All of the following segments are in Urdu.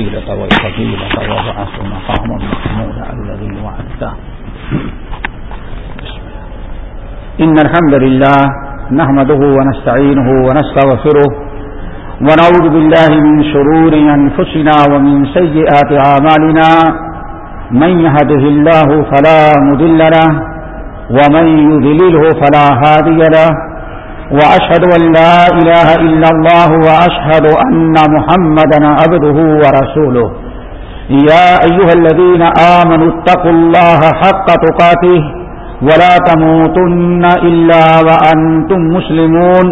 الوسيلة والفضيلة وبعث مقام محمود الذي وعدته. إن الحمد لله نحمده ونستعينه ونستغفره ونعوذ بالله من شرور أنفسنا ومن سيئات عامالنا من يهده الله فلا مدل له، ومن يذلله فلا هادي له. وأشهد أن لا إله إلا الله وأشهد أن محمدا عبده ورسوله. يا أيها الذين آمنوا اتقوا الله حق تقاته ولا تموتن إلا وأنتم مسلمون.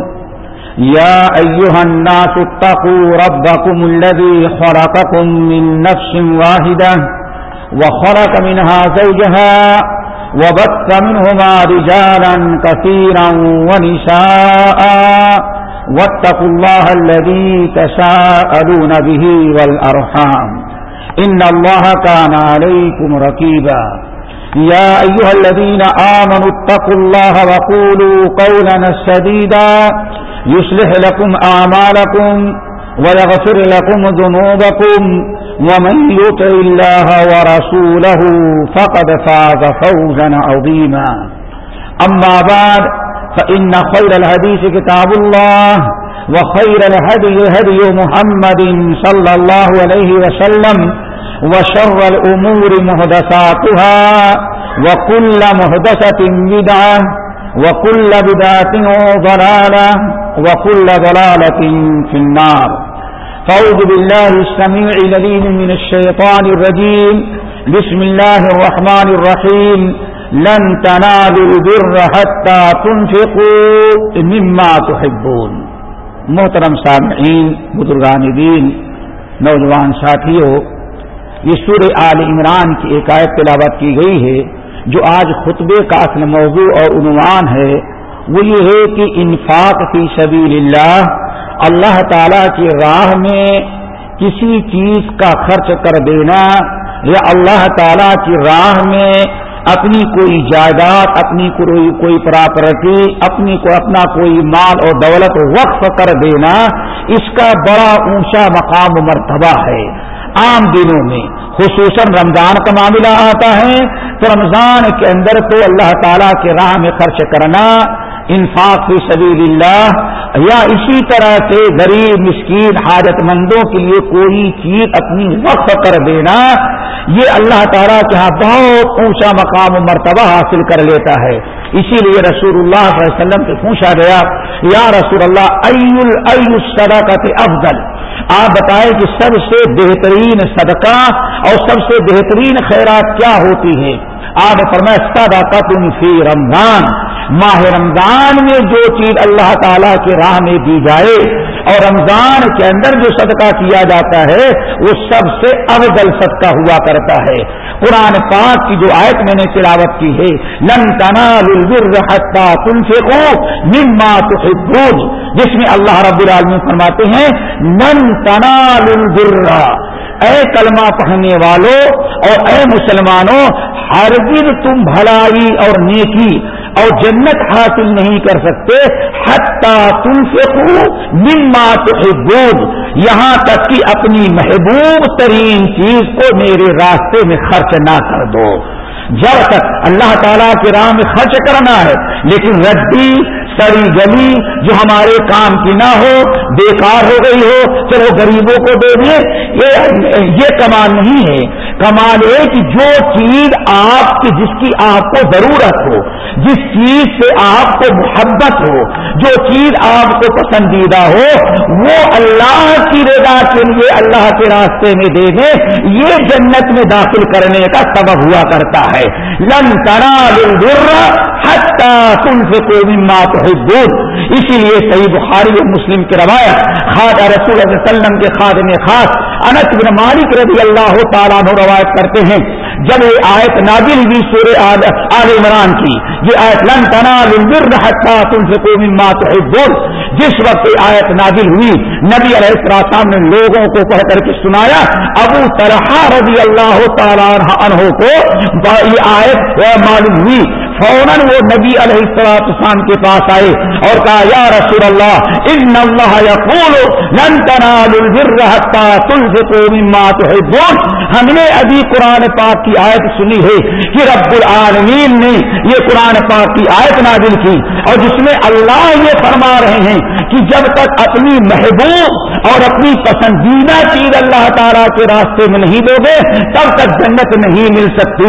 يا أيها الناس اتقوا ربكم الذي خرقكم من نفس واحدة وخرق منها زوجها وبث منهما رجالا كثيرا ونساء. واتقوا الله الذي تساءلون به والأرحام. إن الله كان عليكم ركيبا. يا أيها الذين آمنوا اتقوا الله وقولوا قولا سديدا. يصلح لكم آمالكم ويغفر لكم ذنوبكم. ومن يطع الله ورسوله فقد فاز فوزا عظيما. أما بعد، فإن خير الحديث كتاب الله وخير الهدي هدي محمد صلى الله عليه وسلم وشر الأمور مهدساتها وكل مهدسة بدعة وكل بدعة ضلالة وكل ضلالة في النار. فأعوذ بالله السميع لليم من الشيطان الرجيم بسم الله الرحمن الرحيم لن تنالوا البر حتى تنفقوا مما تحبون۔ محترم سامعین، بزرگان دین، نوجوان ساتھیوں، یہ سورہ آل عمران کی ایک آیت تلاوت کی گئی ہے، جو آج خطبے کا اصل موضوع اور عنوان ہے۔ وہ یہ ہے کہ انفاق فی سبیل اللہ اللہ تعالی کی راہ میں کسی چیز کا خرچ کر دینا یا اللہ تعالی کی راہ میں اپنی کوئی جائیداد، اپنی کوئی کوئی پراپرٹی، اپنی کو اپنا کوئی مال اور دولت وقف کر دینا، اس کا بڑا اونچا مقام مرتبہ ہے۔ عام دنوں میں خصوصاً رمضان کا معاملہ آتا ہے۔ تو رمضان کے اندر تو اللہ تعالیٰ کے راہ میں خرچ کرنا انفاق فی سبیل اللہ یا اسی طرح سے غریب، مسکین حاجت مندوں کے لیے کوئی چیز اپنی وقف کر دینا، یہ اللہ تعالیٰ کے ہاں بہت اونچا مقام و مرتبہ حاصل کر لیتا ہے۔ اسی لیے رسول اللہ صلی اللہ علیہ وسلم سے پوچھا گیا، یا رسول اللہ ای صدقت افضل؟ آپ بتائیں کہ سب سے بہترین صدقہ اور سب سے بہترین خیرات کیا ہوتی ہے آپ فرمائے صدقت فی رمضان۔ ماہ رمضان میں جو چیز اللہ تعالیٰ کے راہ میں دی جائے اور رمضان کے اندر جو صدقہ کیا جاتا ہے، وہ سب سے افضل صدقہ ہوا کرتا ہے۔ قرآن پاک کی جو آیت میں نے تلاوت کی ہے، لن تنا تم سے کو نما تو جس میں اللہ رب العالمین فرماتے ہیں نن تنا اے کلمہ پڑھنے والوں اور اے مسلمانوں ہر دن تم بھلائی اور نیکی اور جنت حاصل نہیں کر سکتے، حتیٰ تم سے مما تحبون۔ یہاں تک کہ اپنی محبوب ترین چیز کو میرے راستے میں خرچ نہ کر دو۔ جب تک اللہ تعالیٰ کے راہ میں خرچ کرنا ہے، لیکن ردی سری گلی جو ہمارے کام کی نہ ہو بیکار ہو گئی ہو، چلو غریبوں کو دے دیں یہ کمال نہیں ہے۔ کمال ہے کہ جو چیز آپ کی، جس کی آپ کو ضرورت ہو، جس چیز سے آپ کو محبت ہو، جو چیز آپ کو پسندیدہ ہو، وہ اللہ کی رضا کے لیے اللہ کے راستے میں دے دیں یہ جنت میں داخل کرنے کا سبب ہوا کرتا ہے۔ لن ترا حتہ تم سے کوئی مات ہو اسی لیے صحیح بخاری اور مسلم کی روایت خاد رسول اللہ علیہ وسلم کے خاد میں خاص انت بن مالک رضی اللہ تعالیٰ روایت کرتے ہیں۔ جب یہ آیت نادل ہوئی سورہ آل عمران کی، یہ آیت لن تنا تم سے کوئی مات جس وقت یہ آیت نادل ہوئی، نبی علیہ السلام نے لوگوں کو پڑھ کر کے سنایا، ابو طرح رضی اللہ تعالیٰ عنہ کو یہ آیت معلوم ہوئی۔ فوراً وہ نبی علیہ السلام کے پاس آئے اور کہا، یا رسول اللہ، ان اللہ یقول، لن تنالوا البر حتى تنفقوا مما تحبون۔ ہم نے ابھی قرآن پاک کی آیت سنی ہے کہ رب العالمین نے یہ قرآن پاک کی آیت نازل کی اور جس میں اللہ یہ فرما رہے ہیں کہ جب تک اپنی محبوب اور اپنی پسندیدہ چیز اللہ تعالیٰ کے راستے میں نہیں دو گے تب تک جنت نہیں مل سکتی۔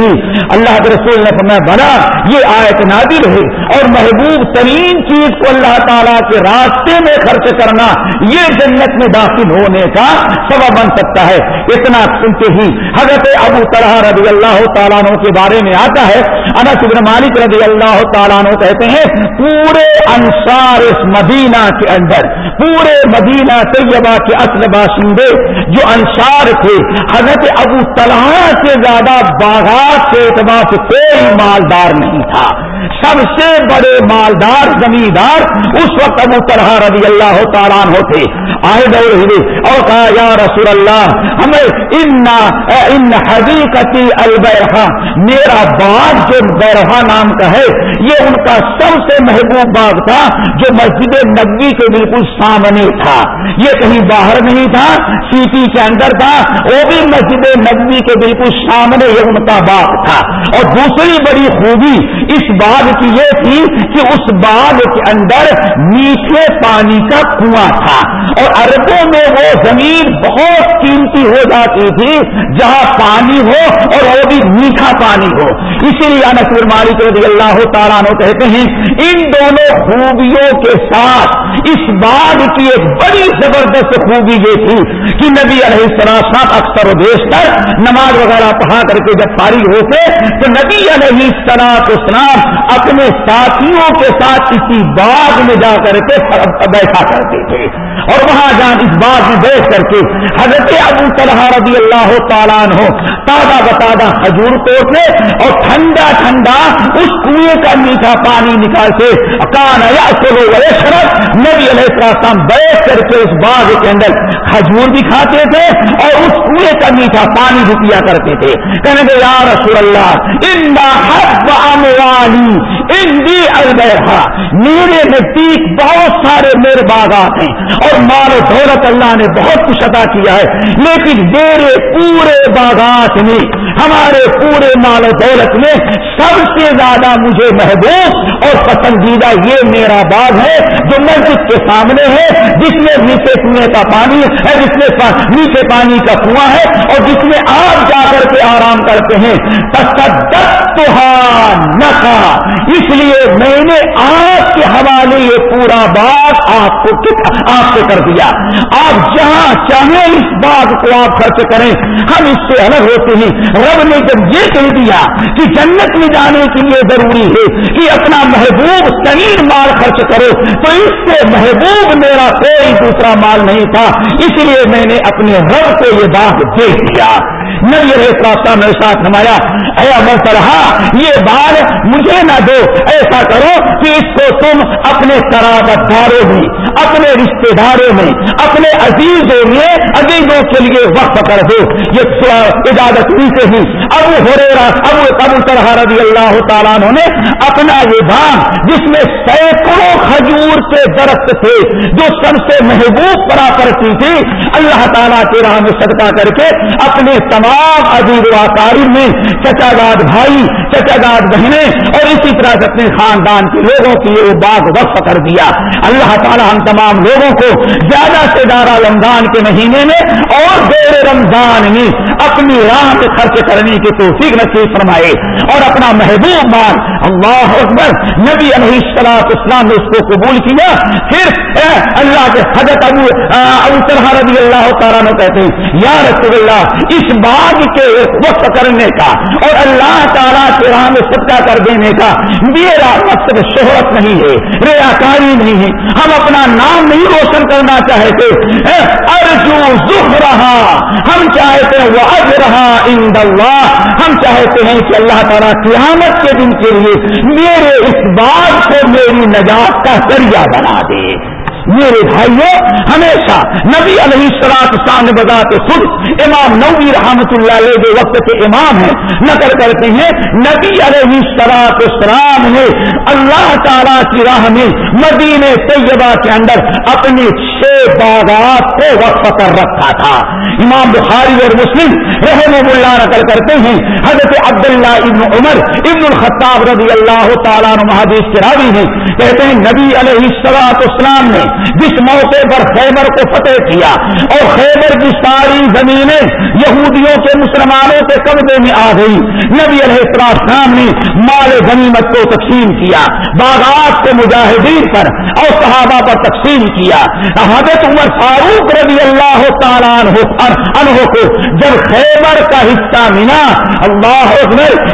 اللہ کے رسول نے فرمایا بنا یہ آیت نادر ہے اور محبوب ترین چیز کو اللہ تعالیٰ کے راستے میں خرچ کرنا یہ جنت میں داخل ہونے کا سبب بن سکتا ہے۔ اتنا سنتے ہی حضرت ابو طرح رضی اللہ تعالیٰ کے بارے میں آتا ہے، انس بن مالک رضی اللہ تعالیٰ کہتے ہیں، پورے انصار اس مدینہ کے اندر، پورے مدینہ طیبہ کے اصل باشندے جو انصار تھے، حضرت ابو طلحہ سے زیادہ باغات کے اعتبار سے کوئی مالدار نہیں تھا۔ سب سے بڑے مالدار، زمیندار اس وقت ابو طرح رضی اللہ تعالیٰ ہوتے آئے دور ہوئے اور کہا، یا رسول اللہ، ہمیں ان حقیقتی البرحا میرا باغ جو بیرحا نام کا ہے یہ ان کا سب سے محبوب باغ تھا جو مسجد نبی کے بالکل سامنے تھا۔ یہ کہیں باہر نہیں تھا، سیٹی کے اندر تھا، وہ بھی مسجد نبی کے بالکل سامنے یہ ان کا باغ تھا۔ اور دوسری بڑی خوبی اس باغ کی یہ تھی کہ اس باغ کے اندر میٹھے پانی کا کنواں تھا۔ اور اربوں میں وہ زمین بہت قیمتی ہو جاتی تھی، جہاں پانی ہو اور وہ بھی میٹھا پانی ہو۔ اسی لیے انصر مالک رضی اللہ تعالیٰ کہتے ہیں، ان دونوں خوبیوں کے ساتھ اس باغ کی ایک بڑی زبردست خوبی یہ تھی کہ نبی علیہ السلام اکثر و بیشتر نماز وغیرہ پڑھا کر کے جب فارغ ہوتے، تو نبی علیہ السلاط اسلام اپنے ساتھیوں کے ساتھ کسی باغ میں جا کر کے بیٹھا کرتے تھے۔ اور وہاں جان اس بات میں بیٹھ کر کے حضرت ابو طلحہ رضی اللہ تعالیٰ ہو تازہ بتازہ کھجور توڑتے اور ٹھنڈا ٹھنڈا اس کنویں کا میٹھا پانی نکال کے کان یا سلو شرط نبی علیہ السلام بیٹھ کر کے اس باغ کے اندر کھجور بھی کھاتے تھے اور اس کنویں کا میٹھا پانی بھی پیا کرتے تھے۔ کہنے کے یا رسول اللہ ان حق اموالی ان دی البیحا میرے نزدیک بہت سارے میرے باغات ہیں اور مال و دولت اللہ نے بہت کچھ ادا کیا ہے، لیکن میرے پورے باغات میں ہمارے پورے مال و دولت میں سب سے زیادہ مجھے محبوب اور پسندیدہ یہ میرا باغ ہے جو مسجد کے سامنے ہے، جس میں میٹھے کنویں کا پانی ہے، جس میں میٹھے پانی کا کنواں ہے اور جس میں آپ جا کر کے آرام کرتے ہیں۔ نہ اس لیے میں نے آپ کے حوالے یہ پورا باغ آپ کو آپ سے کر دیا۔ آپ جہاں چاہیں اس باغ کو آپ خرچ کریں۔ ہم اس سے الگ ہوتے ہیں۔ رب نے جب یہ کہہ دیا کہ جنت میں جانے کے لیے ضروری ہے کہ اپنا محبوب ترین مال خرچ کرو، تو اس سے محبوب میرا کوئی دوسرا مال نہیں تھا، اس لیے میں نے اپنے رب کو یہ باغ دے دیا۔ نبی راستہ میرے ساتھ نمایا۔ اے امر رہا یہ بال مجھے نہ دو۔ ایسا کرو کہ اس کو تم اپنے قرابت داروں میں، اپنے رشتے داروں میں، اپنے عزیزوں میں، عزیزوں کے لیے وقت کر دو۔ یہ اجازت نہیں سے ہی۔ ابو ہو ابو ابو طرح رضی اللہ تعالیٰ نے اپنا یہ بان جس میں سینکڑوں کھجور کے درخت تھے، جو سب سے محبوب پڑا کرتی تھی، اللہ تعالیٰ کے راہ میں صدقہ کر کے اپنے تمام تمام عزیز واقاری میں چچا داد بھائی چچا داد بہنیں اور اسی طرح سے اپنے خاندان کے لوگوں کی یہ باغ وقف کر دیا۔ اللہ تعالیٰ ہم تمام لوگوں کو زیادہ سے زیادہ رمضان کے مہینے میں اور دیر رمضان میں اپنی راہ پہ خرچ کرنے کی توفیق نصیب فرمائے اور اپنا محبوب مال اللہ اکبر نبی علیہ السلام اسلام نے اس کو قبول کیا۔ پھر اللہ کے حضرت ابو ابو طرح رضی اللہ تعالیٰ نے کہتے ہیں، یا رسول اللہ، اس بات کے وقت کرنے کا اور اللہ تعالیٰ کے راہ میں صدقہ کر دینے کا میرا مقصد شہرت نہیں ہے، ریاکاری نہیں ہے۔ ہم اپنا نام نہیں روشن کرنا چاہتے۔ ارجو زخ رہا ہم چاہتے ہیں وہ اج رہا ان اللہ۔ ہم چاہتے ہیں کہ اللہ تعالیٰ قیامت کے دن کے لیے میرے اس بات کو میری نجات کا ذریعہ بنا دے۔ میرے بھائیوں، ہمیشہ نبی علیہ السلاط شان بذات خود امام نبی رحمت اللہ علیہ جو وقت کے امام ہیں، نقل کرتے ہیں، نبی علیہ السلاط اسلام نے اللہ تعالی کی راہ میں مدینہ طیبہ کے اندر اپنی چھ باغات کو وقف کر رکھا تھا۔ امام بخاری اور مسلم رحم اللہ نقل کرتے ہیں، حضرت عبداللہ ابن عمر، ابن الخطاب رضی اللہ تعالیٰ محدث کے راوی ہیں۔ کہتے ہیں نبی علیہ السلاط اسلام نے جس موقع پر خیبر کو فتح کیا اور خیبر کی ساری زمینیں یہودیوں کے مسلمانوں کے قبضے میں آ گئی نبی علیہ السلام نے مال غنیمت کو تقسیم کیا، باغات کے مجاہدین پر اور صحابہ پر تقسیم کیا۔ حضرت عمر فاروق رضی اللہ تعالیٰ عنہ کو جب خیبر کا حصہ ملا، اللہ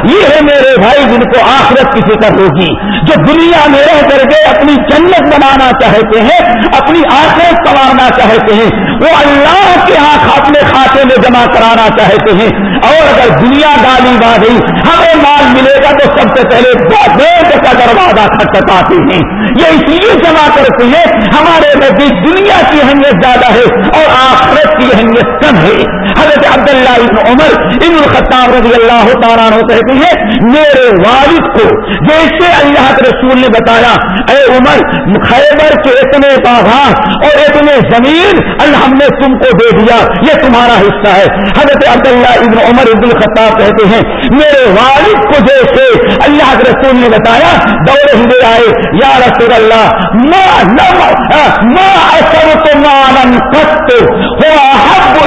یہ ہے میرے بھائی جن کو آخرت کی فکر ہوگی، جو دنیا میں رہ کر کے اپنی جنت بنانا چاہتے ہیں اپنی آخرت سنوارنا چاہتے ہیں۔ وہ اللہ کے ہاں آنکھ اپنے کھاتے میں جمع کرانا چاہتے ہیں۔ اور اگر دنیا ڈالی گئی، ہمیں مال ملے گا تو سب سے پہلے بینک کا دروازہ کھٹکھٹاتے ہیں۔ یہ اس لیے جمع کرتے ہیں، ہمارے نزدیک دنیا کی اہمیت زیادہ ہے اور آخرت کی اہمیت کم ہے۔ حضرت عبداللہ ابن عمر ابن الخطاب رضی اللہ تعالیٰ کہتے ہیں، میرے والد کو جیسے اللہ کے رسول نے بتایا، اے عمر، خیبر کے اتنے باغات اور اتنے زمین اللہ ہم نے تم کو دے دیا، یہ تمہارا حصہ ہے۔ حضرت عبداللہ ابن عمر عبد الخطاب کہتے ہیں، میرے والد کو جیسے اللہ کے رسول نے بتایا دور ہندے آئے، یا رسول اللہ، ما اثر تو مانن کت ہوا حب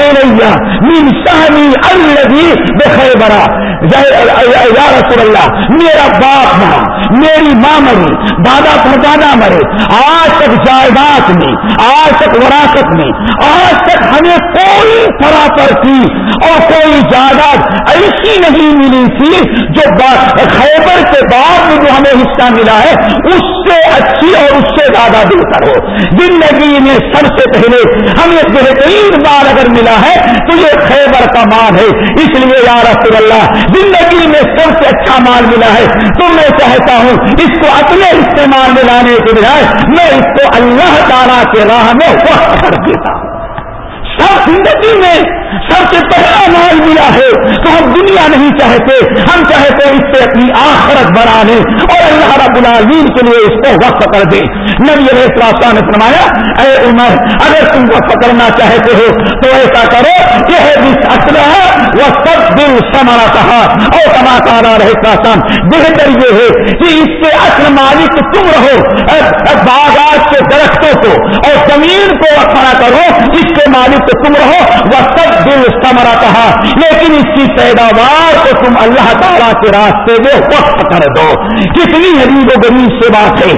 من سہنی الذي بخیبرا یا رسول اللہ، میرا باپ مرا میری ماں مری دادا پردادا مرے، آج تک جائیداد میں آج تک وراثت میں آج تک ہمیں کوئی فراپر تھی اور کوئی جائیداد ایسی نہیں ملی تھی جو خیبر کے بعد میں جو ہمیں حصہ ملا ہے، اس سے اچھی اور اس سے زیادہ بہتر ہو۔ زندگی میں سب سے پہلے ہمیں بہترین بار اگر ملا ہے، تو یہ خیبر کا مال ہے۔ اس لیے یا رسول اللہ، زندگی میں سب سے اچھا مال ملا ہے۔ تو میں چاہتا ہوں اس کو اپنے استعمال میں لانے کے بجائے میں اس کو اللہ تعالیٰ کے راہ میں وقت کر دیتا ہوں۔ سب زندگی میں سب سے پہلا مال ملا ہے تو ہم دنیا نہیں چاہتے۔ ہم چاہتے اس سے اپنی آخرت بنانے اور اللہ رب العالمین کے لیے اس کو وقف کر دے۔ نبی علیہ السلام نے فرمایا، اے عمر، اگر تم وقف کرنا چاہتے ہو تو ایسا کرو، یہ جس وہ سب دل سمارا کہا اور کما کارا رہے سان بہتر یہ ہے کہ اس کے اصل مالک تم رہو۔ باغات کے درختوں کو اور زمین کو کھڑا کرو، اس کے مالک تم رہو۔ وہ سب دل سمرا کہا لیکن اس کی پیداوار کو تم اللہ تعالیٰ کے راستے میں وقف کر دو۔ کتنی حریب و غریب سے بات ہے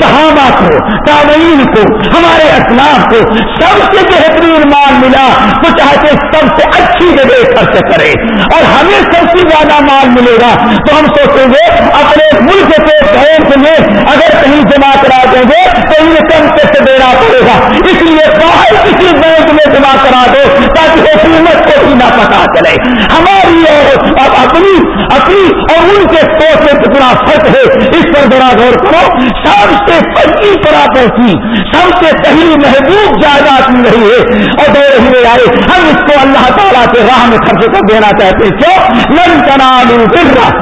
صحابہ کو، تابعین کو، ہمارے اسلام کو سب سے بہترین مال ملا تو چاہتے سب سے اچھی جگہ خرچ کرے۔ اور ہمیں سب سے زیادہ مال ملے گا، تو ہم سوچیں گے، اپنے ملک کے بینک میں اگر کہیں جمع کرا دیں گے، تو انہیں کم ٹیکس دینا پڑے گا۔ اس لیے باہر کسی بینک میں جمع کرا دو تاکہ حکومت کو بھی نہ پتا چلے۔ ہماری اور اپنی اپنی اور ان کے سوچ میں کتنا فرق ہے، اس پر بڑا غور کرو۔ سب سے پہلی پراپرٹی سب سے پہلی محبوب جائیداد مل رہی ہے۔ اور دور ہوئے آئے۔ ہم اس کو اللہ تعالیٰ کے راہ میں خرچ کر دینا چاہتے ہیں۔ کیوں؟ لن تنالو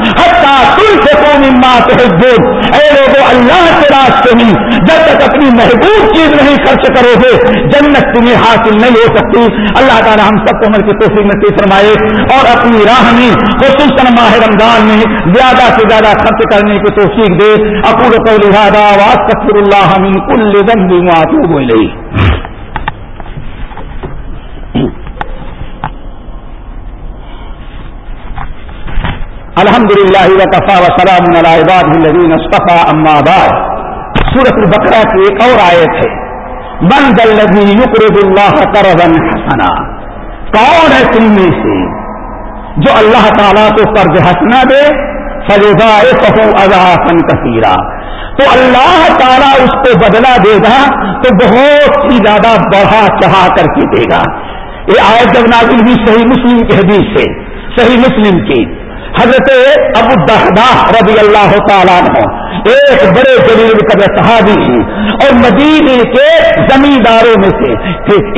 حتیٰ تم سے قومی ماں اے لوگوں اللہ کے راستے میں جب تک اپنی محبوب چیز نہیں خرچ کرو گے، جنت تمہیں حاصل نہیں ہو سکتی۔ اللہ تعالیٰ ہم سب کو عمل کی توفیق نصیب فرمائے۔ اور اپنی راہ میں خصوصاً ماہ رمضان میں زیادہ سے زیادہ خرچ کرنے کی توفیق دے۔ اپور کو لہٰذا واسطر اللہ من کل ذنب واتوب الیہ الحمد للہ وقفا وسلام عباد الذین اصطفى اما بعد۔ سورت البقرہ کی ایک اور آیت ہے۔ من دلبی یقرب اللہ قرضا حسنا۔ کون ہے تم میں سے جو اللہ تعالیٰ کو قرض ہنسنا دے فجا اضافن کثیرا تو اللہ تعالیٰ اس کو بدلا دے گا تو بہت ہی زیادہ بڑھا چڑھا کر کے دے گا۔ یہ آئے جب نازل بھی صحیح مسلم کی حدیث سے، صحیح مسلم کی۔ حضرت ابو دہدا رضی اللہ تعالیٰ ایک بڑے جلیل قدر صحابی اور مدینے کے زمینداروں میں سے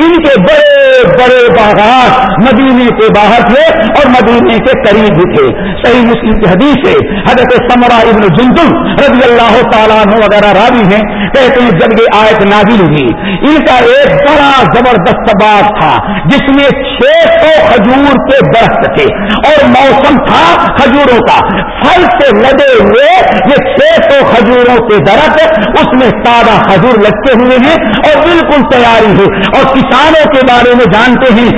ان کے بڑے بڑے باغات مدینے کے باہر تھے اور مدینے کے قریب بھی تھے۔ صحیح مسلم کی حدیث ہے، حضرت سمرا ابن جندم رضی اللہ تعالیٰ وغیرہ راوی ہیں، کہتے ہیں جب یہ آیت نازل ہوئی، ان کا ایک بڑا زبردست باغ تھا، جس میں چھ سو کھجور کے درخت تھے اور موسم تھا کھجوروں کا۔ پھل سے لدے ہوئے یہ چھ سو کھجوروں کے درخت اس میں تازہ کھجور لگتے ہوئے ہیں اور بالکل تیاری ہے اور کسانوں کے بارے میں جانتے ہیں۔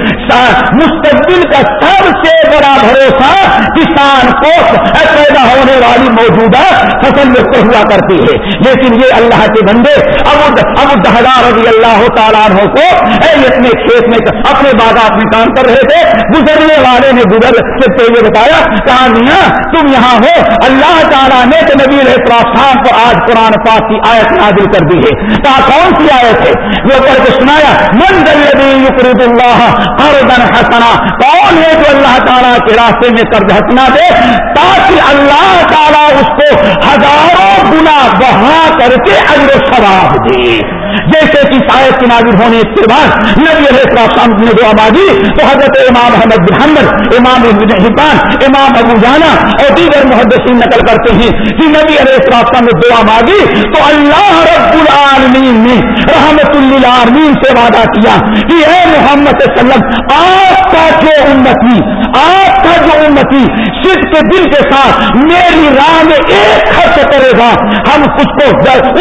مستقبل کا سب سے بڑا بھروسہ کسان کو پیدا ہونے والی موجودہ فصل میں ہوا کرتی ہے۔ لیکن یہ اللہ کے بندے اب اب دہدار رضی اللہ تعالیٰ کو اپنے کھیت میں اپنے باغات میں کام کر رہے تھے۔ گزرنے والے نے گزر سے ہوئے بتایا، کہا، میاں، تم یہاں ہو۔ اللہ تعالیٰ نے تو نبی السلام کو آج قرآن پاک کی آیت نازل کر دی ہے۔ کہا کون سی آیت ہے؟ وہ کر کے سنایا، من دلبی اللہ قرضا حسنا کون ہے جو اللہ تعالیٰ کے راستے میں قرض حسنا دے؟ تاکہ اللہ تعالیٰ اس کو ہزاروں گنا بہا کر کے اجر و ثواب دے۔ جیسے کہ شاید کی نازل ہونے کے بعد نبی علیہ السلام نے دعا مانگی تو حضرت امام محمد محمد امام حبان، امام ابو جانا اور دیگر محدثین نقل کرتے ہیں کہ نبی علیہ السلام نے دعا مانگی تو اللہ رب العالمین نے رحمت للعالمین سے وعدہ کیا کہ اے محمد صلی اللہ علیہ وسلم، آپ کا جو امتی، آپ کا جو امتی صرف کے دل کے ساتھ میری راہ میں ایک خرچ کرے گا، ہم اس کو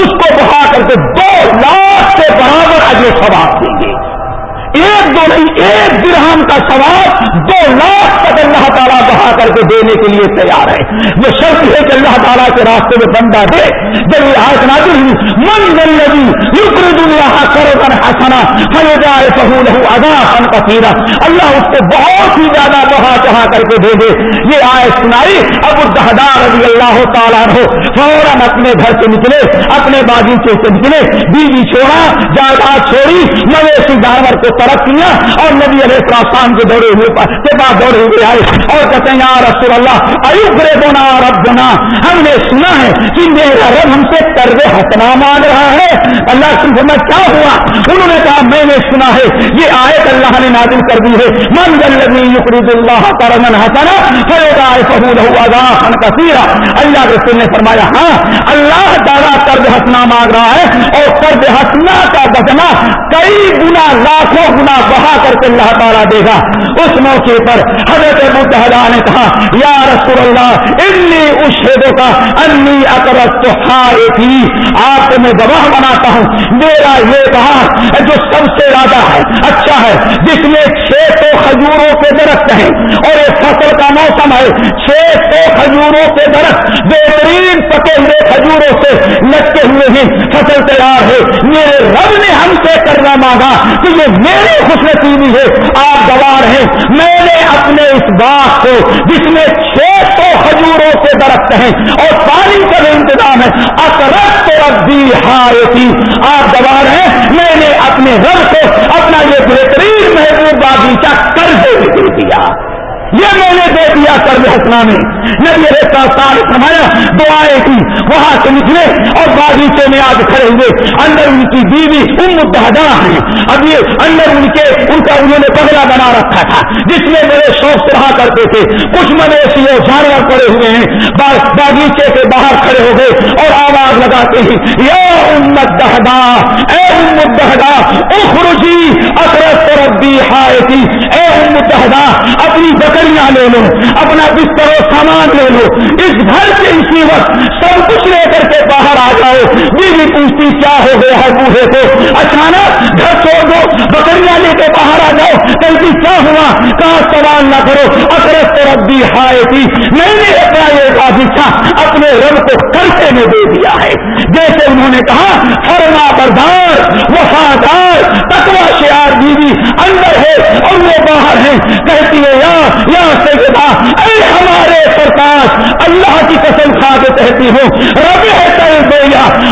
اس کو بہا کر کے دو لاکھ سے برابر اجر ثواب دیں گے۔ ایک دو نہیں، ایک درہم کا سواب دو لاکھ تک اللہ تعالیٰ بہا کر کے دینے کے لیے تیار ہے۔ وہ شرط ہے کہ اللہ تعالیٰ کے راستے میں بندہ دے جب یہ آج نازل ہوئی، من گندگی یوکر دنیا کرو کر ہسنا ہر جائے ادا ہم کا اللہ اس کو بہت ہی زیادہ بہا چڑھا کر کے دے دے۔ یہ آئے سنائی اب الدہدار رضی اللہ تعالیٰ ہو فوراً اپنے گھر سے نکلے، اپنے باغیچے سے نکلے۔ بیوی چھوڑا، جائیداد چھوڑی مویشی جانور کو ترک کیا اور نبی علیہ السلام کے دوڑے ہوئے کے بعد دوڑے ہوئے آئے اور کہتے ہیں، یا رسول اللہ ایوب رے بونا رب بنا ہم نے سنا ہے کہ میرا رب ہم سے قرض ہسنا مانگ رہا ہے۔ اللہ سے میں کیا ہوا؟ انہوں نے کہا، میں نے سنا ہے، یہ آیت اللہ نے نازل کر دی ہے۔ من جلدی یقرد اللہ کرمن حسنا فیضا فہول ہوا غافن کثیرا۔ اللہ رسول نے فرمایا ہاں اللہ تعالیٰ قرض ہسنا مانگ رہا ہے اور قرض ہسنا کا بچنا کئی گنا لاکھوں گنا بہا کر کے اللہ تعالیٰ دے گا۔ اس موقع پر حضرت متحدہ نے کہا، یا رسول اللہ، انی اشہدوں کا انی اکرت تو ہائے تھی آپ کو میں گواہ بناتا ہوں۔ میرا یہ کہا جو سب سے زیادہ ہے اچھا ہے، جس میں چھ سو کھجوروں کے درخت ہیں۔ اور یہ فصل کا موسم ہے، چھ سو کھجوروں کے درخت۔ بہترین پکے ہوئے کھجوروں سے لٹکے ہوئے ہیں۔ فصل تیار ہے۔ میرے رب نے ہم سے کرنا مانگا کہ یہ میری خوش نصیبی ہے، آپ گوار ہیں میں نے اپنے اس باغ کو، جس میں چھ سو کھجوروں کے درخت ہیں اور پانی کا بھی انتظام ہے اکرت تو ابھی ہارتی آپ گوار ہیں میں نے اپنے رب کو اپنا یہ بہترین محبوب باغیچہ قرضے میں دے دیا۔ یہ میں نے دے دیا کر ہسنا میں نبی میرے ساتھ فرمایا، دعائیں کی وہاں سے نکلے اور باغیچے میں آج کھڑے ہوئے۔ اندر ان کی بیوی ان متحدہ ہیں۔ اب یہ اندر ان کے ان کا انہوں نے پگلا بنا رکھا تھا۔ جس میں میرے شوق سے رہا کرتے تھے۔ کچھ مویشی اور جانور پڑے ہوئے ہیں۔ باغیچے کے باہر کھڑے ہو گئے اور آواز لگاتے ہیں، یا امت دہدا اے امت دہدا اخرجی اکرت ربی ہائے اے امت دہدا اپنی بکر لے لو، اپنا بستر و سامان لے لو۔ اس گھر سے اسی وقت سب کچھ لے کر کے باہر آ جاؤ۔ بیوی پوچھتی، کیا ہو گیا ہے بوڑھے کو؟ اچانک گھر چھوڑ دو، بکریاں لے کے باہر آ جاؤ۔ کہتی، کیا ہوا؟ کہاں سوال نہ کرو۔ اکرس طرف بھی ہائے تھی۔ میں نے اپنا یہ بادشاہ اپنے رب کو کرتے میں دے دیا ہے۔ جیسے انہوں نے کہا، فرما بردار، وفادار تکوا شیار اندر ہے اور وہ باہر ہے۔ کہتی ہے، یا اے ہمارے سرکار، اللہ کی قسم کھا کے کہتی ہوں، رب ہے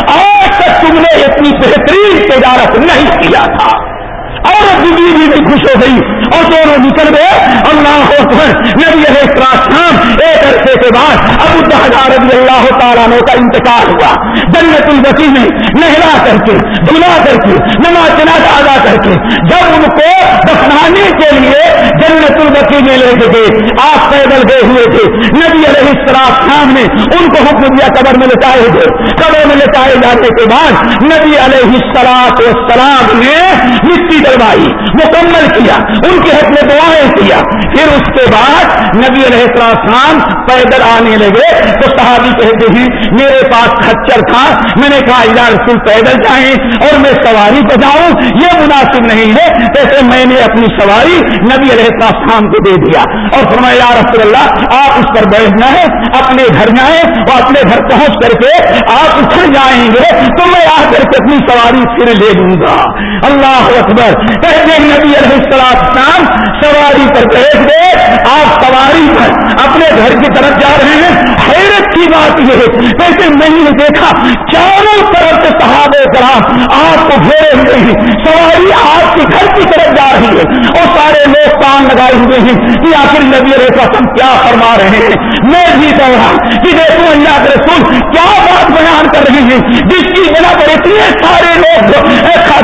آج تک تم نے اتنی بہترین تجارت نہیں کیا تھا۔ اور بیوی بھی خوش ہو گئی اور دونوں نکل گئے۔ اللہ نبی شام ایک عرصے کے بعد ابو ہزار رضی اللہ تعالیٰ کا انتقال ہوا۔ جنت البسی میں نہلا کر کے، دھلا کر کے، نماز جنازہ ادا کر کے جب ان کو دفنانے کے لیے جنت البسی میں لے کے گئے۔ آپ پیدل گئے ہوئے تھے۔ نبی علیہ السلام شام نے ان کو حکم دیا، قبر میں لٹائے ہوئے قبر میں لٹائے جانے کے بعد نبی علیہ السلام السلام نے مٹی ڈلوائی مکمل کیا، ان کے حق میں دعائیں کیا۔ پھر اس کے بعد نبی علیہ السلام پیدل آنے لگے، تو صحابی کہتے ہیں، میرے پاس کچر تھا، میں نے کہا، یا رسول پیدل جائیں اور میں سواری بجاؤں یہ مناسب نہیں ہے۔ جیسے میں نے اپنی سواری نبی علیہ السلام کو دے دیا۔ اور فرمایا، یا رسول اللہ، آپ اس پر بیٹھنا ہے، اپنے گھر جائیں اور اپنے گھر پہنچ کر کے آپ اٹھ جائیں گے، تو میں آ کر کے اپنی سواری پھر لے لوں گا۔ اللہ اکبر کہتے نبی علیہ السلام سواری پر بیٹھ گئے، آپ سواری پر اپنے گھر کی طرف جا رہے ہیں۔ حیرت کی بات یہ ہے، ویسے میں نے دیکھا، چاروں طرف سے صحابہ کرام آپ کو گھیرے ہوئے ہیں۔ سواری آپ کے گھر کی طرف جا رہی ہے۔ اور سارے لوگ کام لگائے ہوئے ہیں کہ آخر نبی علیہ السلام کیا فرما رہے ہیں۔ میں بھی کہا کہ دیکھو اللہ کے رسول کیا بات بیان کر رہے ہیں۔ جس کی بنا پر اتنے سارے لوگ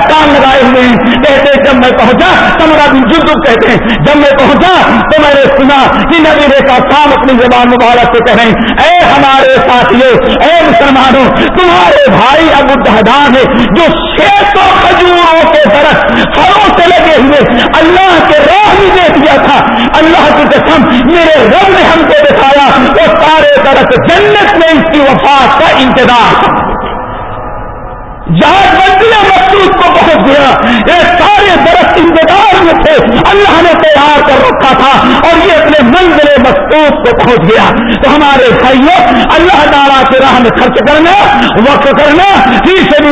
کام لگائے ہوئے ہیں۔ کہتے جب میں پہنچا کمرا بن کہتے ہیں جب میں پہنچا تو میں نے سنا کہ نبی ریکا شام اپنی زبان مبارک سے کہیں، اے ہمارے ساتھیوں اے مسلمانوں، تمہارے بھائی ابو دہدان ہے جو چھ سو کھجوروں کے درخت پھلوں سے لگے ہوئے اللہ کے راہ بھی دے دیا تھا، اللہ کی قسم، میرے رب نے ہم کو دکھایا، وہ سارے درخت جنت میں اس کی وفات کا انتظار۔ جہاز بندیاں کو پہنچ گیا یہ سارے درخت انتظار میں تھے۔ اللہ نے تیار کر رکھا تھا اور یہ اپنے منزل مخصوص کو پہنچ گیا۔ تو ہمارے بھائیوں اللہ تعالیٰ کے راہ میں خرچ کرنا وقت کرنا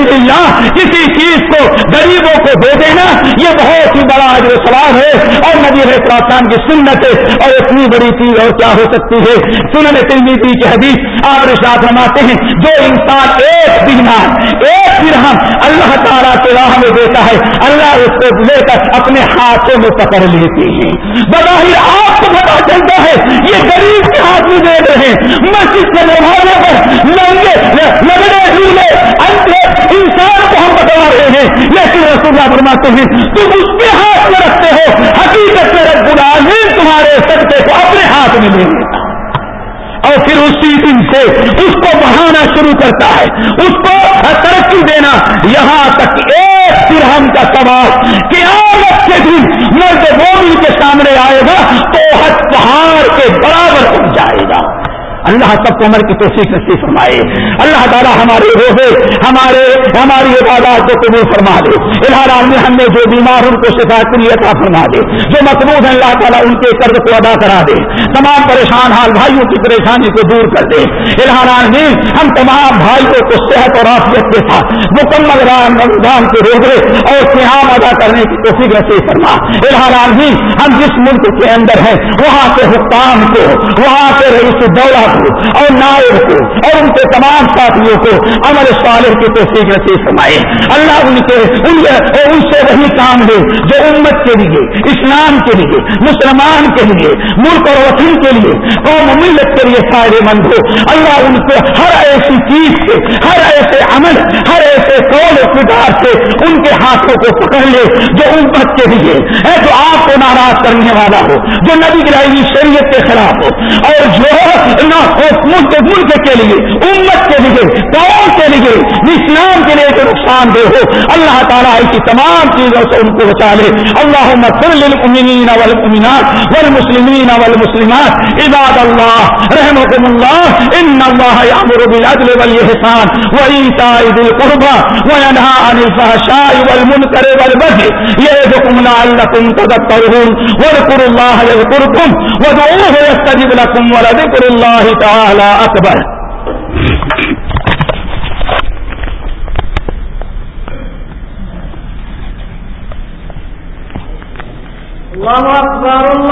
اللہ کسی چیز کو، غریبوں کو دے دینا، یہ بہت ہی بڑا جو سوال ہے۔ اور نبی رحسان کی سنت ہے۔ اور اتنی بڑی چیز اور کیا ہو سکتی ہے؟ سنن تلمی کی حدیث آپ رشاد رماتے ہیں، جو انسان ایک دینار ایک ہم اللہ تعالیٰ کے راہ میں دیتا ہے۔ اللہ اس کو لے کر اپنے ہاتھوں میں پکڑ لیتے ہیں بظاہر آپ کو پتا چلتا ہے، یہ غریب کے ہاتھ میں دے رہے ہیں۔ مسجد کے دروازے پر لنگے لگڑے جھولے انسان کو ہم بتا رہے ہیں۔ لیکن رسول فرماتے ہیں، تم اس کے ہاتھ میں رکھتے ہو، حقیقت میں رب العالمین تمہارے سکتے کو اپنے ہاتھ میں لے لیتا اور پھر اسی دن سے اس کو بڑھانا شروع کرتا ہے، اس کو ترقی دینا۔ یہاں تک ایک درہم کا سوال کہ آمد کے دن مرد مومن کے سامنے آئے گا، تو ہر پہاڑ کے برابر ہو جائے گا۔ اللہ سب کو عمر کی توفیق نصیب فرمائے۔ اللہ تعالیٰ ہمارے روزے ہمارے ہماری عبادات کو قبول فرما دے۔ الحال میں ہم نے جو بیمار ان کو شفایت کے لیے فرما دے۔ جو مقبوض ہیں، اللہ تعالیٰ ان کے قرض کو ادا کرا دے۔ تمام پریشان حال بھائیوں کی پریشانی کو دور کر دے۔ الحال میں ہم تمام بھائیوں کو صحت اور آفیت کے ساتھ مکمل رمضان کے روزے اور سیام ادا کرنے کی توفیق نصیب فرما۔ الحال میں جی، ہم جس ملک کے اندر ہیں، وہاں کے حکام کو، وہاں کے رئیس دولت اور نائب کو اور ان کے تمام ساتھیوں کو عمل صالح کی توفیق نصیب فرمائے۔ اللہ ان کے ان, سے وہی کام ہے جو امت کے لیے اسلام کے لیے مسلمان کے لیے ملک اور وطن کے لیے قوم ملت کے لیے فائدے مند ہو۔ اللہ ان کو ہر ایسی چیز سے ہر ایسے عمل ہر ایسے قول و کردار سے ان کے ہاتھوں کو پکڑ لے جو امت کے لیے ہے جو آپ کو ناراض کرنے والا ہو جو نبی گرائی شریعت کے خلاف ہو۔ اور جو نہ ملک ملک کے لیے، امت کے لیے، قوم کے لیے، اسلام کے لیے جو نقصان دہ ہو۔ اللہ تعالیٰ ایسی تمام چیزوں سے ان کو بچا لے۔ اللہ للمؤمنین والمؤمنات والمسلمین والمسلمات۔ عباد اللہ رحمكم اللہ، ان اللہ یامر بالعدل والاحسان وایتاء ذی القربى وینهى عن الفحشاء والمنکر والبغي یعظکم لعلکم تذکرون۔ واذکروا الله یذکرکم وادعوه یستجب لكم ولذکر الله تعالی اکبر۔ اللہ اکبر اللہ